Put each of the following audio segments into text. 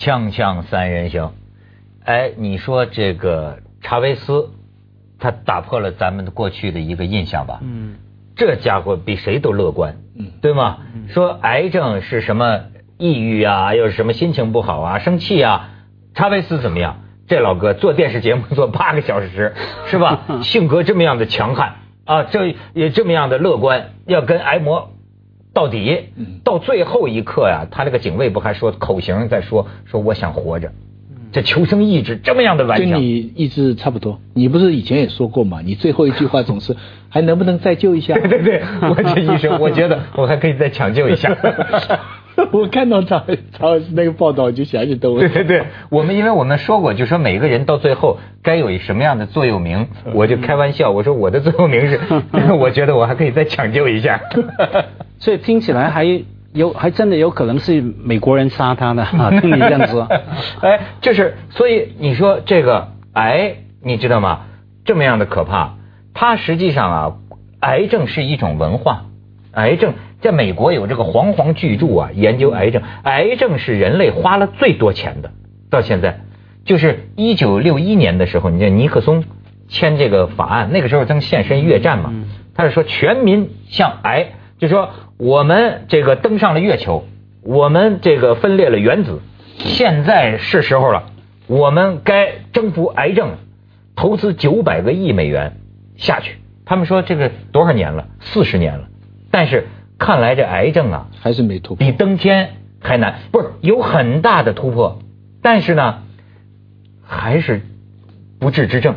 锵锵三人行，哎，你说这个查韦斯，他打破了咱们的过去的一个印象吧？嗯，这家伙比谁都乐观，嗯，对吗？说癌症是什么抑郁啊，又是什么心情不好啊，生气啊？查韦斯怎么样？这老哥做电视节目做八个小时，是吧？性格这么样的强悍啊，这也这么样的乐观，要跟癌魔。到底，到最后一刻呀，他那个警卫不还说口型在说说我想活着，这求生意志这么样的顽强，跟你意志差不多。你不是以前也说过吗？你最后一句话总是还能不能再救一下？对对对，我这医生，我觉得 我还可以再抢救一下。我看到他他那个报道就想起都对对对，我们因为我们说过，就说每个人到最后该有什么样的座右铭，我就开玩笑，我说我的座右铭是，我觉得我还可以再抢救一下。所以听起来还有还真的有可能是美国人杀他的啊！听你这样说，哎，就是所以你说这个癌，你知道吗？这么样的可怕，它实际上啊，癌症是一种文化。癌症在美国有这个煌煌巨著啊，研究癌症。癌症是人类花了最多钱的，到现在就是一九六一年的时候，你看尼克松签这个法案，那个时候正现身越战嘛，他是说全民向癌，就说。我们这个登上了月球，我们这个分裂了原子，现在是时候了，我们该征服癌症，投资九百个亿美元下去。他们说这个多少年了？四十年了。但是看来这癌症啊，还是没突破，比登天还难。不是有很大的突破，但是呢，还是不治之症，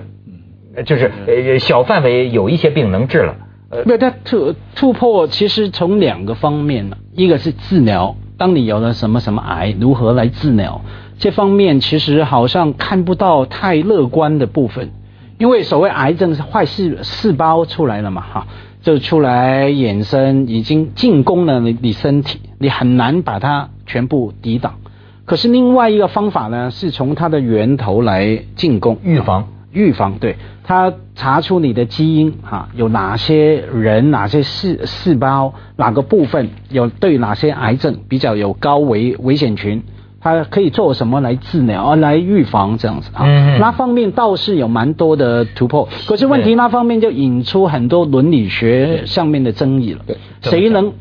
就是呃小范围有一些病能治了。呃，那，它突突破其实从两个方面呢，一个是治疗，当你有了什么什么癌，如何来治疗，这方面其实好像看不到太乐观的部分，因为所谓癌症是坏细细胞出来了嘛，哈，就出来衍生，已经进攻了你你身体，你很难把它全部抵挡。可是另外一个方法呢，是从它的源头来进攻，预防。预防对，它查出你的基因哈，有哪些人、哪些细细胞、哪个部分有对哪些癌症比较有高危危险群，他可以做什么来治疗啊、来预防这样子啊？那方面倒是有蛮多的突破，可是问题那方面就引出很多伦理学上面的争议了。谁能？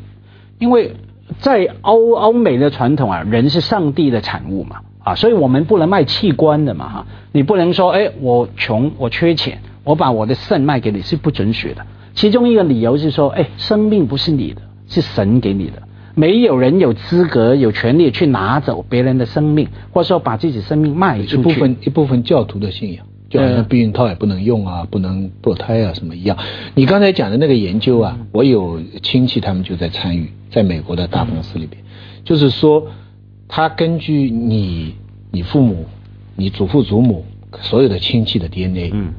因为在欧欧美的传统啊，人是上帝的产物嘛。啊，所以我们不能卖器官的嘛，哈，你不能说，哎，我穷，我缺钱，我把我的肾卖给你是不准许的。其中一个理由是说，哎，生命不是你的，是神给你的，没有人有资格、有权利去拿走别人的生命，或者说把自己生命卖出去。一部分一部分教徒的信仰，就好像避孕套也不能用啊，不能堕胎啊，什么一样。你刚才讲的那个研究啊，我有亲戚他们就在参与，在美国的大公司里边，就是说。他根据你、你父母、你祖父祖母所有的亲戚的 DNA，嗯，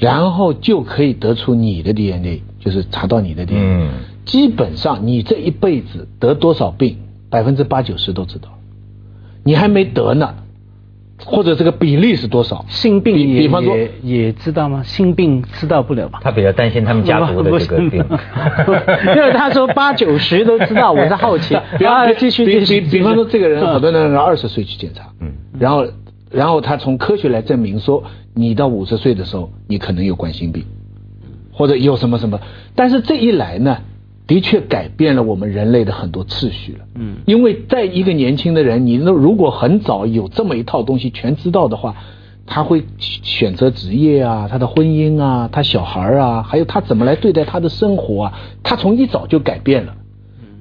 然后就可以得出你的 DNA，就是查到你的 DNA，嗯，基本上你这一辈子得多少病，百分之八九十都知道，你还没得呢。或者这个比例是多少？心病也比方说也知道吗？心病知道不了吧？他比较担心他们家族的这个病，因为他说八九十都知道，我是好奇。比方继续继续，比方说这个人，好多人二十岁去检查，嗯，然后然后他从科学来证明说，你到五十岁的时候，你可能有冠心病，或者有什么什么，但是这一来呢？的确改变了我们人类的很多次序了。嗯，因为在一个年轻的人，你那如果很早有这么一套东西全知道的话，他会选择职业啊，他的婚姻啊，他小孩啊，还有他怎么来对待他的生活啊，他从一早就改变了。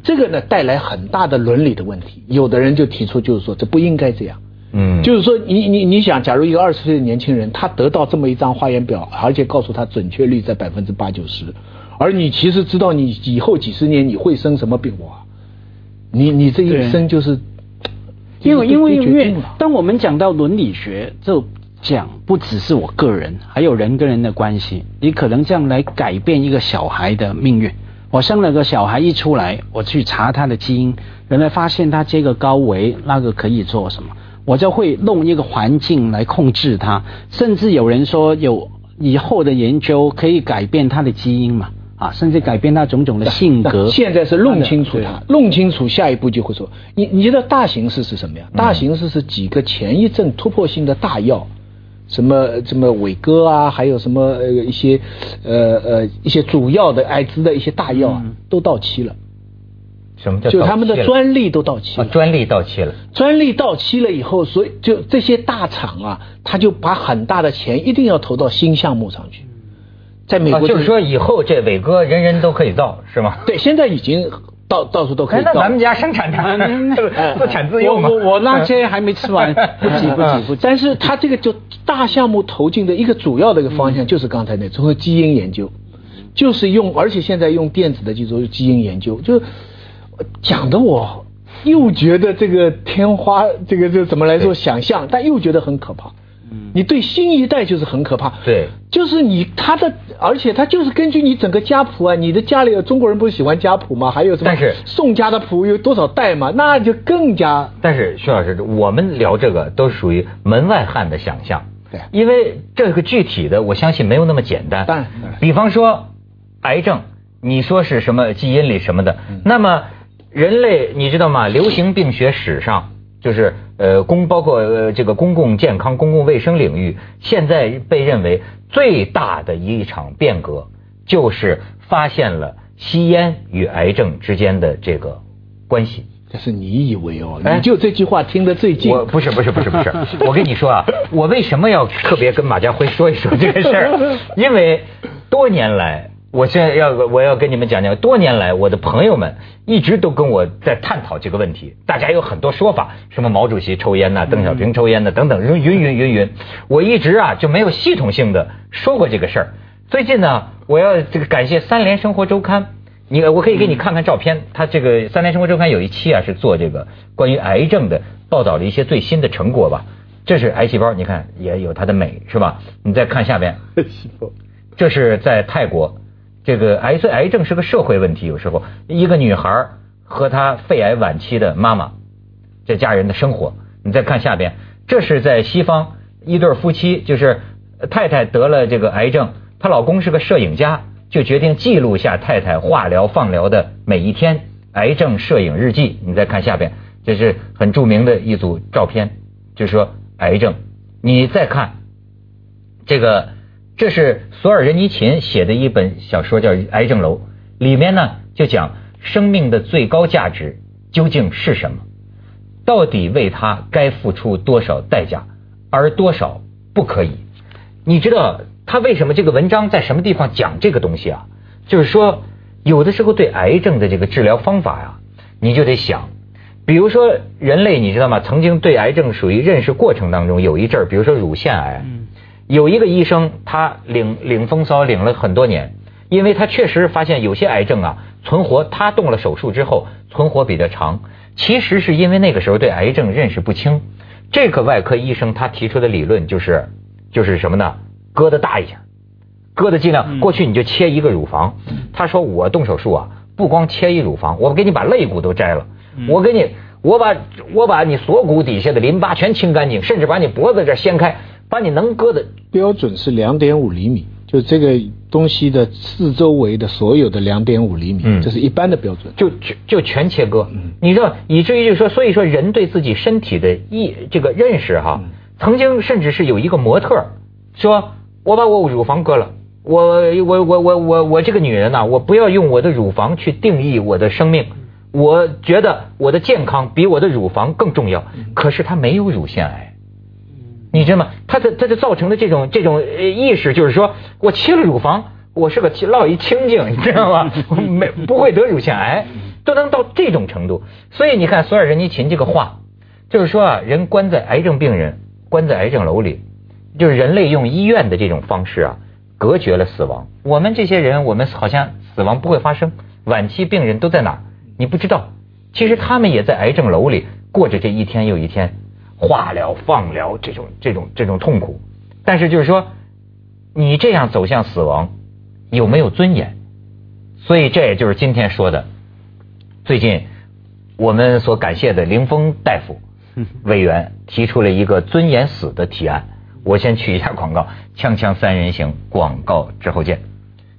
这个呢带来很大的伦理的问题。有的人就提出就是说这不应该这样。嗯，就是说你你你想，假如一个二十岁的年轻人，他得到这么一张化验表，而且告诉他准确率在百分之八九十。而你其实知道你以后几十年你会生什么病哇？你你这一生就是，因为因为因为当我们讲到伦理学，就讲不只是我个人，还有人跟人的关系。你可能这样来改变一个小孩的命运。我生了个小孩一出来，我去查他的基因，原来发现他这个高危，那个可以做什么？我就会弄一个环境来控制他。甚至有人说有以后的研究可以改变他的基因嘛？啊，甚至改变他种种的性格。现在是弄清楚他，弄清楚下一步就会说，你你知道大形势是什么呀？大形势是几个前一阵突破性的大药，什么什么伟哥啊，还有什么呃一些呃呃一些主要的艾滋的一些大药啊，都到期了。什么叫就他们的专利都到期了？专利到期了。专利到期了以后，所以就这些大厂啊，他就把很大的钱一定要投到新项目上去。在美国就是说，以后这伟哥人人都可以造，是吗？对，现在已经到到处都可以造。那咱们家生产的自 产自用嘛？我我那些还没吃完，不急不急不急。但是他这个就大项目投进的一个主要的一个方向，就是刚才那，从基因研究，就是用，而且现在用电子的技术，基因研究就。讲的我又觉得这个天花，这个这怎么来说想象，但又觉得很可怕。嗯，你对新一代就是很可怕。对，就是你他的，而且他就是根据你整个家谱啊，你的家里有中国人不是喜欢家谱吗？还有什么？但是宋家的谱有多少代嘛？那就更加。但是徐老师，我们聊这个都属于门外汉的想象。对，因为这个具体的，我相信没有那么简单。当然，比方说癌症，你说是什么基因里什么的，那么。人类，你知道吗？流行病学史上，就是呃公包括呃这个公共健康、公共卫生领域，现在被认为最大的一场变革，就是发现了吸烟与癌症之间的这个关系。这是你以为哦？你就这句话听得最近。我不是不是不是不是，我跟你说啊，我为什么要特别跟马家辉说一说这个事儿？因为多年来。我现在要我要跟你们讲讲，多年来我的朋友们一直都跟我在探讨这个问题，大家有很多说法，什么毛主席抽烟呐，邓小平抽烟呐，等等，云云云云。我一直啊就没有系统性的说过这个事儿。最近呢，我要这个感谢三联生活周刊，你我可以给你看看照片，他这个三联生活周刊有一期啊是做这个关于癌症的报道了一些最新的成果吧。这是癌细胞，你看也有它的美是吧？你再看下边，这是在泰国。这个癌症癌症是个社会问题，有时候一个女孩和她肺癌晚期的妈妈，这家人的生活。你再看下边，这是在西方一对夫妻，就是太太得了这个癌症，她老公是个摄影家，就决定记录下太太化疗放疗的每一天，癌症摄影日记。你再看下边，这是很著名的一组照片，就是说癌症。你再看这个。这是索尔仁尼琴写的一本小说，叫《癌症楼》，里面呢就讲生命的最高价值究竟是什么，到底为它该付出多少代价，而多少不可以？你知道他为什么这个文章在什么地方讲这个东西啊？就是说，有的时候对癌症的这个治疗方法呀，你就得想，比如说人类，你知道吗？曾经对癌症属于认识过程当中有一阵儿，比如说乳腺癌。有一个医生，他领领风骚领了很多年，因为他确实发现有些癌症啊存活，他动了手术之后存活比较长。其实是因为那个时候对癌症认识不清。这个外科医生他提出的理论就是，就是什么呢？割的大一点，割的尽量。过去你就切一个乳房，他说我动手术啊，不光切一乳房，我给你把肋骨都摘了，我给你，我把我把你锁骨底下的淋巴全清干净，甚至把你脖子这掀开。把你能割的标准是两点五厘米，就这个东西的四周围的所有的两点五厘米，这是一般的标准，就就就全切割。你知道，以至于就说，所以说人对自己身体的意这个认识哈，曾经甚至是有一个模特说，我把我乳房割了，我我我我我我这个女人呐，我不要用我的乳房去定义我的生命，我觉得我的健康比我的乳房更重要。可是她没有乳腺癌。你知道吗？他的他就造成的这种这种意识，就是说我切了乳房，我是个落一清净，你知道吗？没不会得乳腺癌，都能到这种程度。所以你看索尔仁尼琴这个话，就是说啊，人关在癌症病人关在癌症楼里，就是人类用医院的这种方式啊，隔绝了死亡。我们这些人，我们好像死亡不会发生，晚期病人都在哪？你不知道，其实他们也在癌症楼里过着这一天又一天。化疗、放疗这种、这种、这种痛苦，但是就是说，你这样走向死亡，有没有尊严？所以这也就是今天说的，最近我们所感谢的林峰大夫 委员提出了一个尊严死的提案。我先去一下广告，锵锵三人行，广告之后见。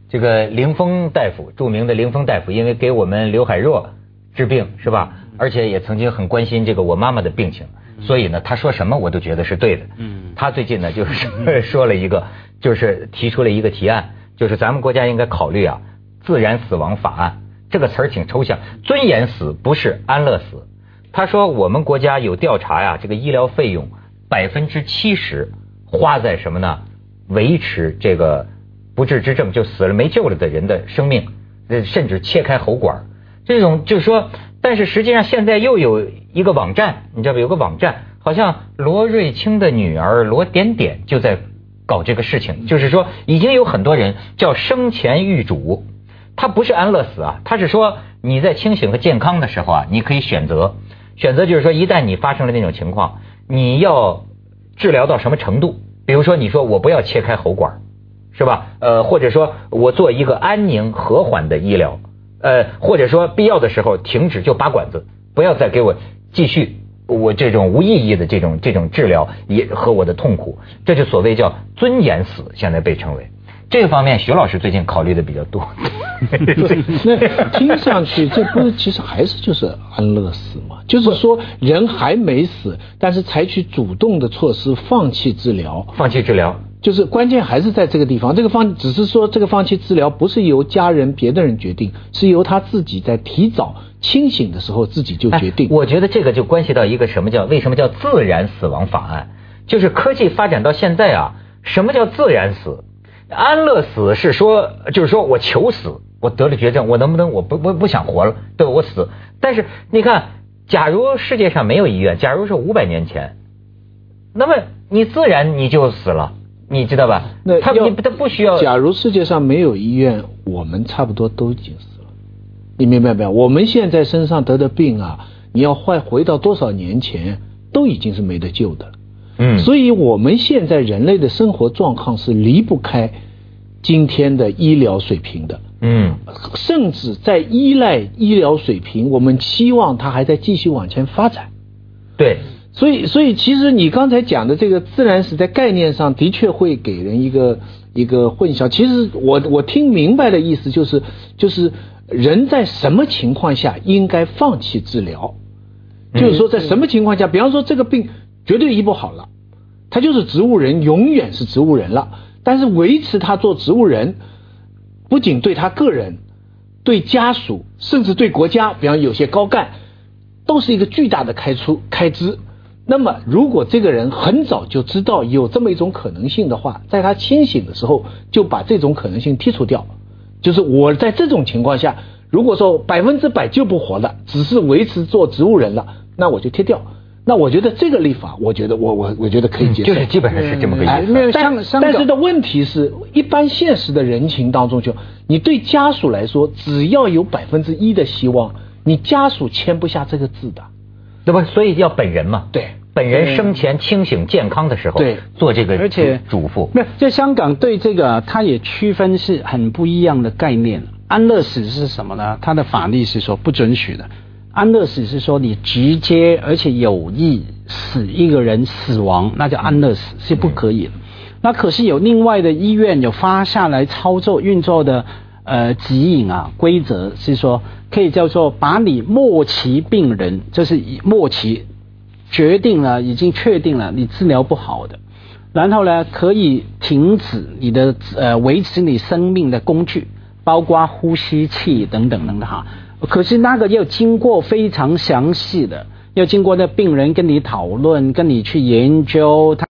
这个凌峰大夫，著名的凌峰大夫，因为给我们刘海若治病是吧？而且也曾经很关心这个我妈妈的病情，所以呢，他说什么我都觉得是对的。嗯，他最近呢就 是说了一个，就是提出了一个提案，就是咱们国家应该考虑啊，自然死亡法案。这个词儿挺抽象，尊严死不是安乐死。他说我们国家有调查呀，这个医疗费用百分之七十花在什么呢？维持这个不治之症就死了没救了的人的生命，甚至切开喉管，这种就是说。但是实际上，现在又有一个网站，你知道吧？有个网站，好像罗瑞卿的女儿罗点点就在搞这个事情。就是说，已经有很多人叫生前预嘱，他不是安乐死啊，他是说你在清醒和健康的时候啊，你可以选择，选择就是说，一旦你发生了那种情况，你要治疗到什么程度？比如说，你说我不要切开喉管，是吧？呃，或者说我做一个安宁和缓的医疗。呃，或者说必要的时候停止就拔管子，不要再给我继续我这种无意义的这种这种治疗也和我的痛苦，这就所谓叫尊严死，现在被称为这个方面，徐老师最近考虑的比较多。那听上去这不是其实还是就是安乐死吗？就是说人还没死，但是采取主动的措施放弃治疗，放弃治疗。就是关键还是在这个地方，这个放只是说这个放弃治疗不是由家人别的人决定，是由他自己在提早清醒的时候自己就决定。我觉得这个就关系到一个什么叫为什么叫自然死亡法案？就是科技发展到现在啊，什么叫自然死？安乐死是说就是说我求死，我得了绝症，我能不能我不不不想活了，对我死？但是你看，假如世界上没有医院，假如是五百年前，那么你自然你就死了。你知道吧？那他你他不需要。假如世界上没有医院，我们差不多都已经死了。你明白没有？我们现在身上得的病啊，你要换回到多少年前，都已经是没得救的。嗯。所以我们现在人类的生活状况是离不开今天的医疗水平的。嗯。甚至在依赖医疗水平，我们期望它还在继续往前发展。对。所以，所以其实你刚才讲的这个自然史，在概念上的确会给人一个一个混淆。其实我我听明白的意思就是，就是人在什么情况下应该放弃治疗？就是说在什么情况下，比方说这个病绝对医不好了，他就是植物人，永远是植物人了。但是维持他做植物人，不仅对他个人、对家属，甚至对国家，比方有些高干，都是一个巨大的开出开支。那么，如果这个人很早就知道有这么一种可能性的话，在他清醒的时候就把这种可能性剔除掉，就是我在这种情况下，如果说百分之百救不活了，只是维持做植物人了，那我就贴掉。那我觉得这个立法，我觉得我我我觉得可以接受，就是基本上是这么个意思。但但是的问题是一般现实的人情当中，就你对家属来说，只要有百分之一的希望，你家属签不下这个字的。对吧？所以要本人嘛。对，本人生前清醒健康的时候，对，做这个而且嘱咐。那在香港对这个，它也区分是很不一样的概念。安乐死是什么呢？它的法律是说不准许的。安乐死是说你直接而且有意使一个人死亡，那叫安乐死是不可以的。那可是有另外的医院有发下来操作运作的呃指引啊规则是说。可以叫做把你末期病人，就是末期决定了，已经确定了你治疗不好的，然后呢，可以停止你的呃维持你生命的工具，包括呼吸器等等等等哈。可是那个要经过非常详细的，要经过那病人跟你讨论，跟你去研究他。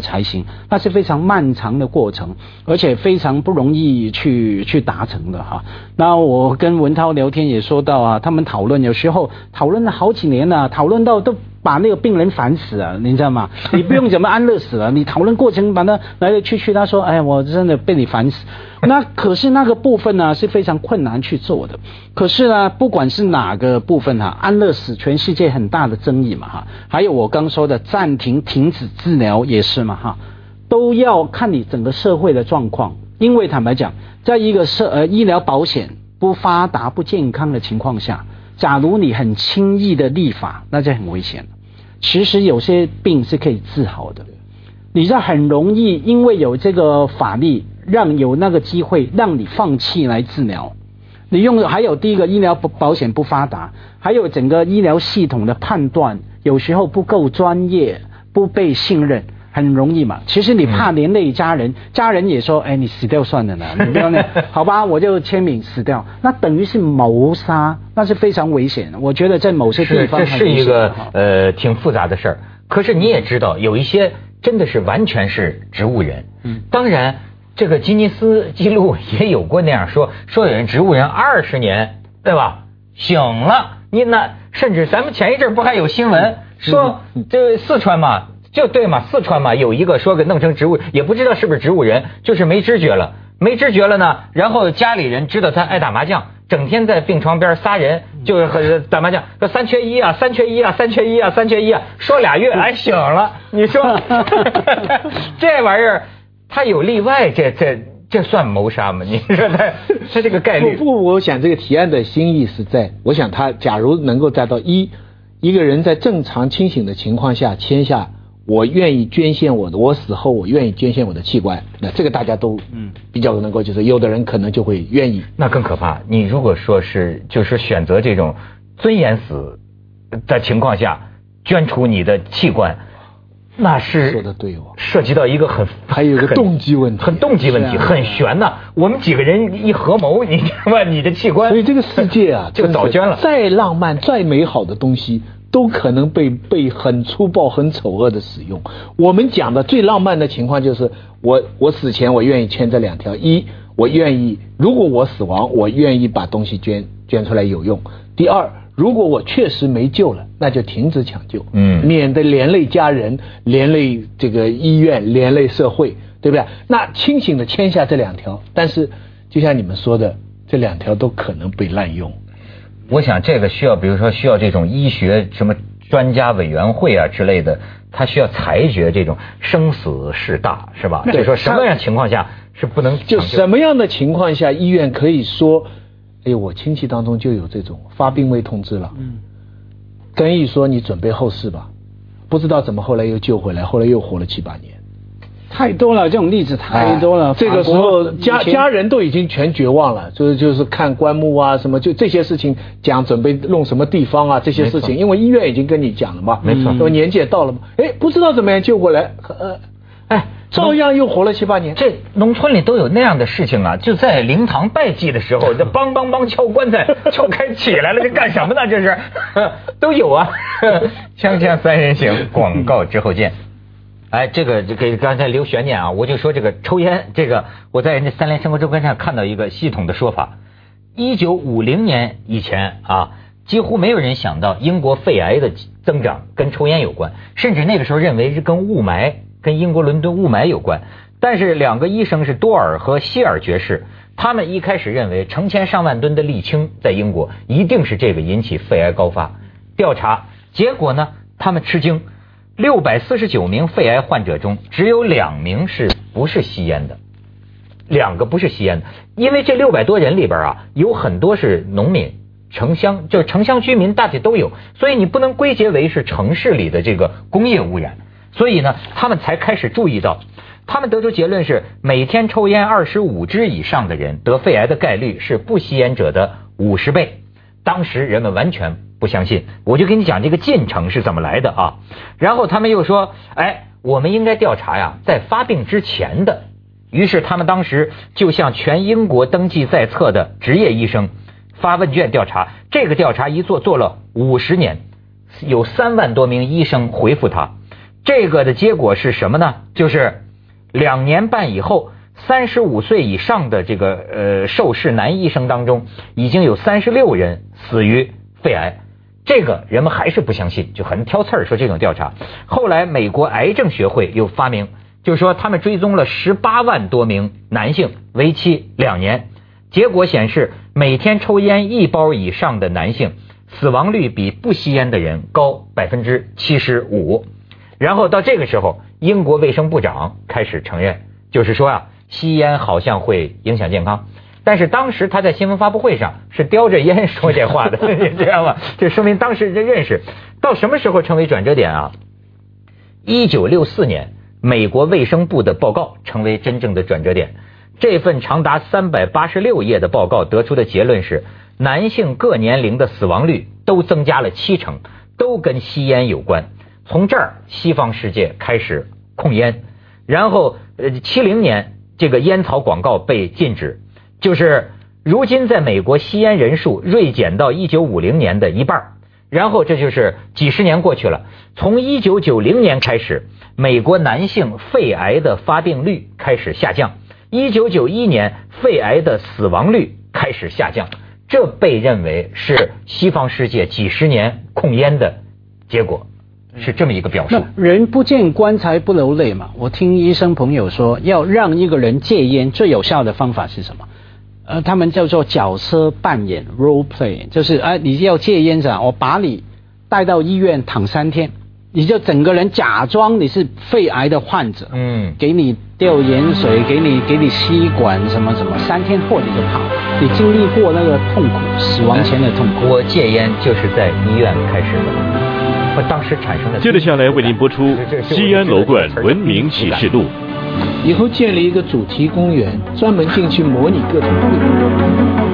才行，那是非常漫长的过程，而且非常不容易去去达成的哈。那我跟文涛聊天也说到啊，他们讨论有时候讨论了好几年了，讨论到都。把那个病人烦死了，你知道吗？你不用怎么安乐死了，你讨论过程把他来来去去，他说：“哎，我真的被你烦死。”那可是那个部分呢是非常困难去做的。可是呢，不管是哪个部分哈，安乐死全世界很大的争议嘛哈。还有我刚说的暂停、停止治疗也是嘛哈，都要看你整个社会的状况。因为坦白讲，在一个社呃医疗保险不发达、不健康的情况下。假如你很轻易的立法，那就很危险其实有些病是可以治好的，你这很容易，因为有这个法律让有那个机会让你放弃来治疗。你用还有第一个医疗保保险不发达，还有整个医疗系统的判断有时候不够专业，不被信任，很容易嘛。其实你怕连累家人，家人也说，哎，你死掉算了呢，你不要那，好吧，我就签名死掉，那等于是谋杀，那是非常危险的。我觉得在某些地方这是一个呃挺复杂的事儿。可是你也知道，有一些真的是完全是植物人。嗯，当然。这个吉尼斯纪录也有过那样说，说有人植物人二十年，对吧？醒了，你那甚至咱们前一阵不还有新闻说，这四川嘛，就对嘛，四川嘛有一个说给弄成植物，也不知道是不是植物人，就是没知觉了，没知觉了呢。然后家里人知道他爱打麻将，整天在病床边仨人，就是和打麻将，说三缺一啊，三缺一啊，三缺一啊，三缺一啊，说俩月 哎醒了，你说 这玩意儿。他有例外，这这这算谋杀吗？你说他他这个概率？不不，我想这个提案的心意是在，我想他假如能够达到一一个人在正常清醒的情况下签下，我愿意捐献我的，我死后我愿意捐献我的器官，那这个大家都嗯比较能够就是，有的人可能就会愿意。那更可怕，你如果说是就是选择这种尊严死的情况下捐出你的器官。那是说的对哦，涉及到一个很还有一个动机问题，很动机问题，很悬呐。我们几个人一合谋，你知道吧？你的器官，所以这个世界啊，就早捐了。再浪漫、再美好的东西，都可能被被很粗暴、很丑恶的使用。我们讲的最浪漫的情况就是，我我死前我愿意签这两条：一，我愿意如果我死亡，我愿意把东西捐捐出来有用；第二。如果我确实没救了，那就停止抢救，嗯，免得连累家人，连累这个医院，连累社会，对不对？那清醒的签下这两条，但是就像你们说的，这两条都可能被滥用。我想这个需要，比如说需要这种医学什么专家委员会啊之类的，他需要裁决这种生死事大，是吧？就说什么样情况下是不能就什么样的情况下医院可以说。哎，我亲戚当中就有这种发病危通知了，嗯，跟医说你准备后事吧，不知道怎么后来又救回来，后来又活了七八年，太多了，这种例子太多了。这个时候家家人都已经全绝望了，就是就是看棺木啊什么，就这些事情讲准备弄什么地方啊这些事情，因为医院已经跟你讲了嘛，没错，说年纪也到了嘛，哎，不知道怎么样救过来，呃，哎。照样又活了七八年。这农村里都有那样的事情啊！就在灵堂拜祭的时候，这梆梆梆敲棺材，敲开起来了，这干什么呢？这是 都有啊！锵锵三人行，广告之后见。哎，这个就给刚才留悬念啊！我就说这个抽烟，这个我在人家三联生活周刊上看到一个系统的说法：一九五零年以前啊，几乎没有人想到英国肺癌的增长跟抽烟有关，甚至那个时候认为是跟雾霾。跟英国伦敦雾霾有关，但是两个医生是多尔和希尔爵士，他们一开始认为成千上万吨的沥青在英国一定是这个引起肺癌高发。调查结果呢，他们吃惊，六百四十九名肺癌患者中只有两名是不是吸烟的，两个不是吸烟的，因为这六百多人里边啊，有很多是农民、城乡，就是城乡居民大体都有，所以你不能归结为是城市里的这个工业污染。所以呢，他们才开始注意到，他们得出结论是，每天抽烟二十五支以上的人得肺癌的概率是不吸烟者的五十倍。当时人们完全不相信，我就跟你讲这个进程是怎么来的啊。然后他们又说，哎，我们应该调查呀，在发病之前的。于是他们当时就向全英国登记在册的执业医生发问卷调查。这个调查一做做了五十年，有三万多名医生回复他。这个的结果是什么呢？就是两年半以后，三十五岁以上的这个呃受试男医生当中，已经有三十六人死于肺癌。这个人们还是不相信，就很挑刺儿说这种调查。后来美国癌症学会又发明，就是说他们追踪了十八万多名男性，为期两年，结果显示每天抽烟一包以上的男性，死亡率比不吸烟的人高百分之七十五。然后到这个时候，英国卫生部长开始承认，就是说啊，吸烟好像会影响健康。但是当时他在新闻发布会上是叼着烟说这话的，你知道吗？这说明当时的认识到什么时候成为转折点啊？一九六四年，美国卫生部的报告成为真正的转折点。这份长达三百八十六页的报告得出的结论是，男性各年龄的死亡率都增加了七成，都跟吸烟有关。从这儿，西方世界开始控烟，然后呃，七零年这个烟草广告被禁止，就是如今在美国吸烟人数锐减到一九五零年的一半，然后这就是几十年过去了，从一九九零年开始，美国男性肺癌的发病率开始下降。一九九一年，肺癌的死亡率开始下降，这被认为是西方世界几十年控烟的结果，是这么一个表述。人不见棺材不流泪嘛。我听医生朋友说，要让一个人戒烟，最有效的方法是什么？呃，他们叫做角色扮演 （role play），就是哎，你要戒烟噻，我把你带到医院躺三天。你就整个人假装你是肺癌的患者，嗯，给你吊盐水，给你给你吸管什么什么，三天后你就跑。你经历过那个痛苦，死亡前的痛苦。我戒烟就是在医院开始的，我当时产生的。接着下来为您播出《西安楼冠文明启示录》。以后建立一个主题公园，专门进去模拟各种会。